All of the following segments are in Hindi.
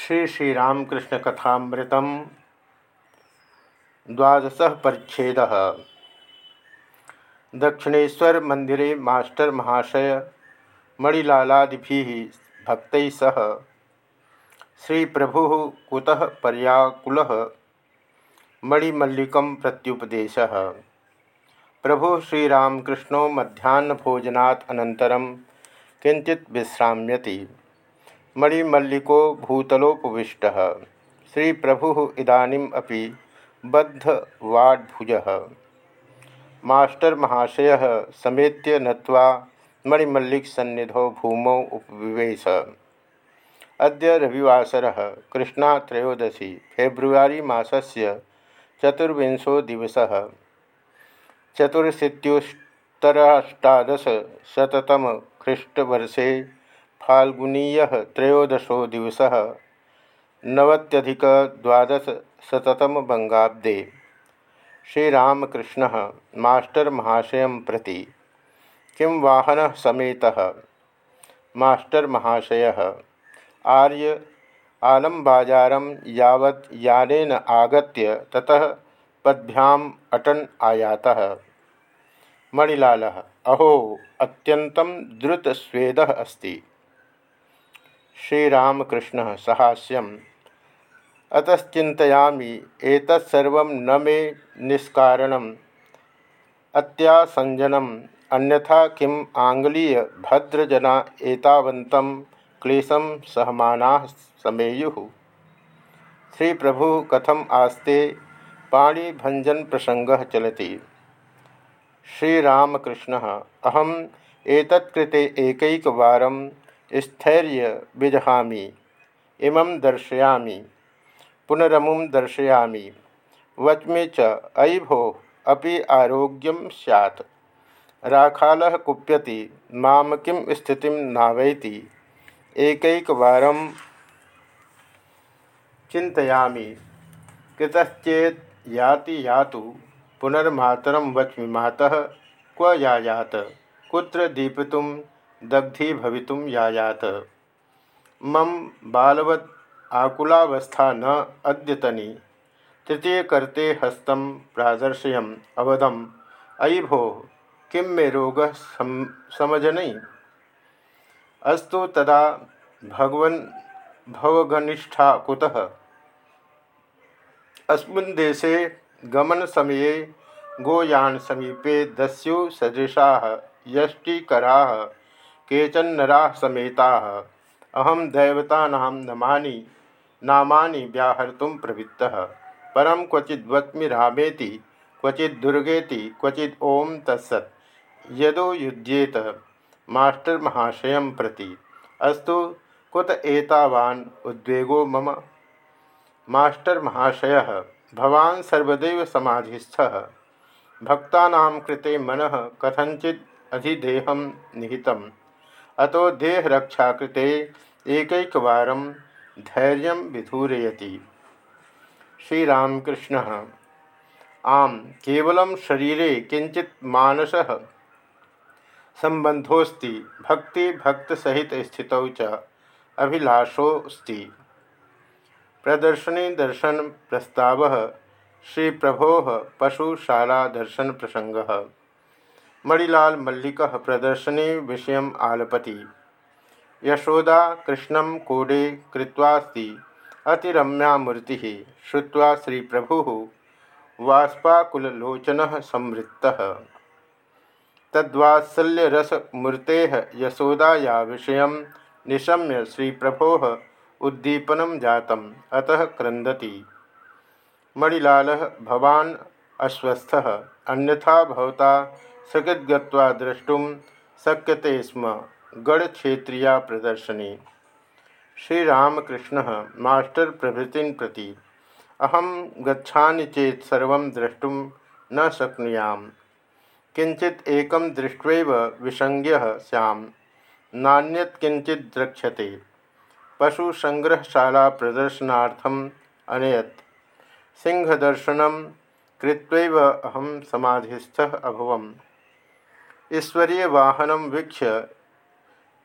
श्री श्रीरामकृष्ण कथामृत द्वादश परिच्छेद। दक्षिणेश्वर मंदिरे मास्टर महाशय मणिलालादि भक्त सह श्री प्रभु कुतः पर्याकुल मणिमल्लिक प्रत्युपदेश। प्रभु श्रीरामकृष्णो मध्यान्हभोजनात् अनन्तरं किञ्चित् विश्राम्यति। मणिमल्लिको भूतलोपविष्ट श्री प्रभु इदानीम अपि बद्धवाड्भुज। मास्टर महाशय समेत्य नत्वा मणिमल्लिक सन्निधौ भूमौ उपविवेश। अद्य रविवासर कृष्णा त्रयोदशी फेब्रुवरी मासस्य चतुर्विंशो दिवस। ख्रीष्टवर्षे फाल्गुनीय त्रयोदशो दिवस नवत्यधिकद्वादशतम बंगाब्दे। श्रीरामकृष्ण मास्टर महाशय प्रति किं वाहन समेत? मास्टर महाशय, आर्य आलमबाजारं यावत् यानेन आगत्य ततः पद्भ्याम् अटन आयातः। मणिलालः, अहो, अत्यन्तं द्रुतस्वेदः अस्ति। श्रीरामकृष्ण सहास्यम। अतश्चिंतयामी एतत्सर्व न मे निष्कारणम। अत्यासंजनम अन्यथा किम आंगलीय भद्रजना एतावन्तं क्लेशं सहमानाः समेयु। श्री प्रभु कथम आस्ते पाणीभंजन प्रसंग चलती। श्रीरामकृष्ण, अहम एतत्कृते एकैकवारं स्थैर्य विजहामि। इमं दर्शयामि। पुनरमुं दर्शयामि। वच्मि च अयि भो अपि आरोग्यम सैत् राखाल कुप्यति माम किं स्थितिं नावैति। एकैकवारं चिंतयामि कृतश्चेत् याति यातु, पुनर्मातरं वच्मि मातः, क्व यायात? कुत्र दीपितुं दग्धी भवितुम यायात। मम बालवद आकुलावस्था न अद्यतनी। तृतीय करते हस्तम प्रादर्शयम अवधम अयि भो किं मे रोग सम, अस्तु तदा भगवन भवघनिष्ठा कुतः अस्मिन् देशे गमन समये गोयान समीपे दस्यु सदृशा यष्टिकरा। केचन नरा समेता। अहम दैवता नमानि नामानि व्याहर्तुं प्रवृत्तः। परं क्वचिद्वत्मि रामेति क्वचित् दुर्गेति क्वचित् ओम तत्सत्। यदो युज्येत मास्टर महाशय प्रति। अस्तु कुत एतावान् उद्वेगो मम। मास्टर महाशय भवान् सर्वदैव समाधिस्थः। भक्तानां कृते मनः कथञ्चित् अधिदेहं निहितम्। अतो देहरक्षा कृते एकैकवारं धैर्य विधूरयति। श्रीरामकृष्ण, आम, केवल शरीर किंचित मानस संबंधोस्ति भक्ति भक्त सहित स्थित च अभिलाषोस्ति प्रदर्शनी दर्शन प्रस्ताव श्री प्रभो पशुशाला दर्शन प्रसंग मणिलाल मल्लिक प्रदर्शनी विषय आलपति। यशोदा कृष्ण कोडे कृत्वास्ति, अतिरम्या मूर्ति श्रुवा श्री प्रभु वाष्पाकुलोचन संवृत्त। तद्वात्सल्यरसमूर्ते यशोदाया विषय निशम्य श्री प्रभो उद्दीपन जात अतः क्रंदती मणिलाल भवान अस्वस्थ अन्यथा भवता सकृद द्रष्टुम शक्यते स्म गढ़ क्षेत्रीया प्रदर्शनी। श्रीरामकृष्ण मास्टर प्रभृति प्रति अहम गच्छानि चेत सर्व द्रष्टुम न शक्नुयाम। किंचित एक दृष्ट्वैव विसंज्ञ सैम नान्यत किंचित द्रक्ष्यते। पशुसंग्रहशाला प्रदर्शनार्थम अनयत। सिंहदर्शन कृत्व अहम समाधिस्थः अभवम्। ईश्वरीय वाहनम वीक्ष्य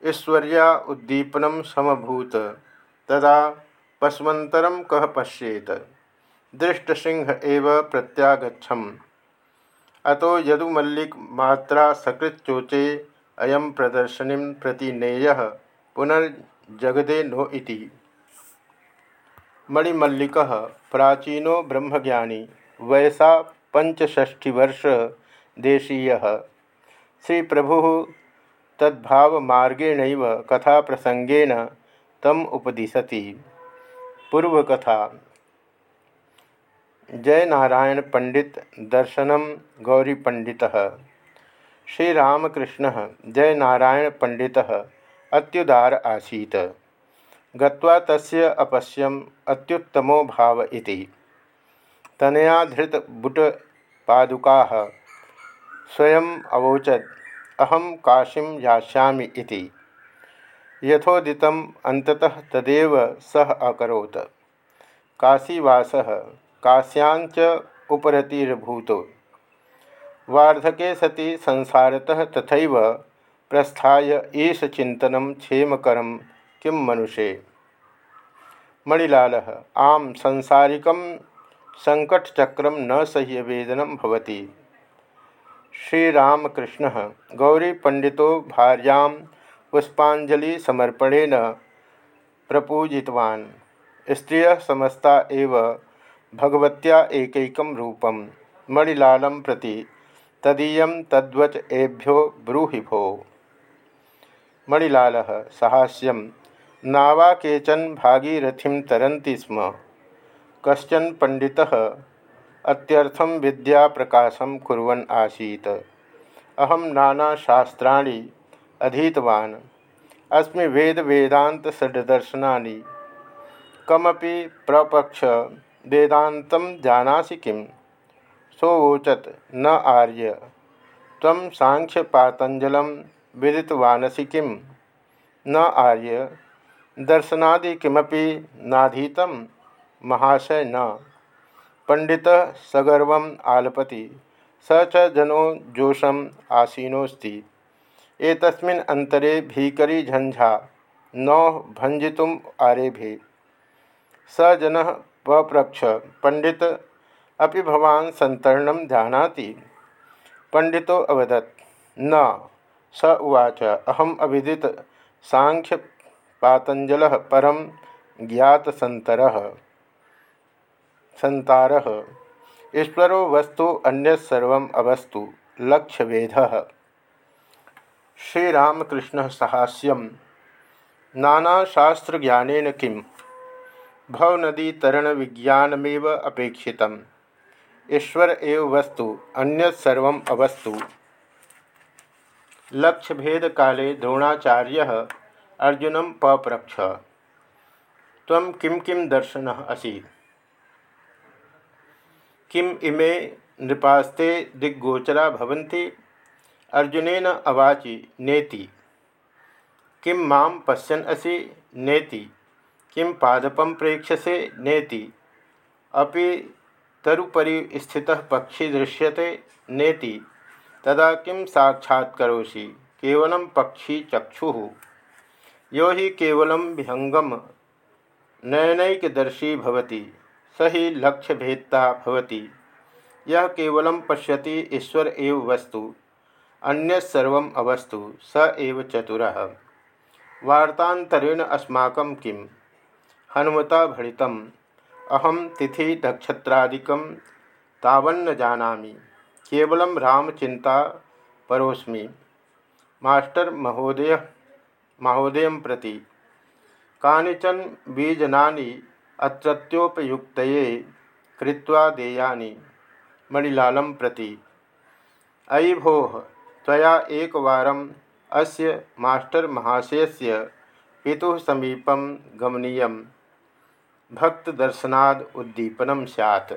ईश्वर्या उद्दीपन समभूत, तदा पश्वन्तरं कः पश्येत? दृष्टसिंह एव प्रत्यागछम अतो यदुमल्लिक मात्रा सकृच्चोचे अयम प्रदर्शनी प्रति नेय पुनर्जगदे नो इति। मणिमल्लिक प्राचीनो ब्रह्मज्ञानी, वयसा पंचष्टिवर्ष देशीय। श्री प्रभु तद्भावमार्गेण कथा प्रसंगेन तम उपदिशति। पूर्वकथा। जय नारायण पंडित दर्शनम गौरी पंडित। श्रीरामकृष्ण जय नारायण पंडित अत्युदार आसीत। गत्वा तस्य अपश्यम अत्युत्तमो भाव इति। बुट पादुका स्वयं अवोचत। अहम काशीं यास्यामि इति। यथोदितम अंततः तदेव सह अकरोत्। काशीवासः काश्यांच उपरतिर्भूत। वार्धके सति संसारतः तथैव प्रस्थाय ईशचिंतन क्षेमकर किं मनुषे। मणिलाल, आम संसारिक संकटचक्र न सह्य वेदनम श्रीरामकृष्ण गौरी पंडितो भार्यां पुष्पाजलि समर्पणेन प्रपूजितवान्। स्त्रिय समस्ता एव, भगवत्या एकैकं रूपं, मणिलालं प्रति तदीय तद्वच एभ्यो ब्रूहि भो मणिलाल सहास्यम नावा केचन भागीरथी तरंती स्म। कशन पंडित अत्यर्थम विद्या प्रकाशम कुर्वन् आसीत्। अहम नानाशास्त्राणि अधीतवान्। अस्मि वेद वेदांत षड्दर्शनानि कमपि प्रपक्ष वेदात जानासि किं सोवोचत न आर्य। तम सांख्य पातंजल विदितवानसि किं न आर्य। दर्शनादि किमपि नाधीत महाशय न। पंडित सगर्व आलपति। स जनो जोशम आसीनोस्ति एतस्मिन् अंतरे भीकरी झंझा नौ भंजितुम आरेभे। स जन पप्रक्ष पंडित अभी भवान संतरण जानाति। पंडितो अवदत्, न, स उवाच, अहम अभिदित सांख्य पातंजल परम ज्ञातसंतर संतार ईश्वरो वस्तु अन्यसर्व अवस्तु, लक्ष्यभेद। श्रीरामकृष्ण सहास्यम। नानाशास्त्रज्ञान किम? भवनदी तरण विज्ञानमेव अपेक्षित ईश्वर एव वस्तु अन्यसर्व अवस्तु। लक्ष्य भेद काले द्रोणाचार्य अर्जुन पप्रक्ष। किम किम दर्शन असी किम इमे नृपास्ते दिग्गोचरा भवन्ति? अर्जुनेन अवाचि, नेति। किम माम पश्यन् असि, नेति। किं पादपम प्रेक्षसे, नेति। अपि तरुपरी स्थित पक्षी दृश्यते, नेति। तदा किं साक्षात्कोषि केवल पक्षी चक्षु। यो हि केवल विहंगम नयनैकदर्शी भवति। स ही लक्ष्यभेत्ता भवति। यह केवल पश्यति ईश्वर एव वस्तु अन्यसर्व अवस्तु, स एव चतुर। वार्तान्तरेण अस्माकं किम्? हनुमता भणित अहम तिथि नक्षत्रादिक तावन्न जाना केवल रामचिंता परोस्मी। मास्टर महोदय महोदय प्रति कानिचन बीजनानि अत्रोपयुक्त कृत्वा देयानि मणिलालं प्रति। अयि भो त्वया एकवारम् अस्य मास्टर महाशयस्य पितुः समीपं गमनीयम्। भक्त दर्शनाद उद्दीपनम सैत्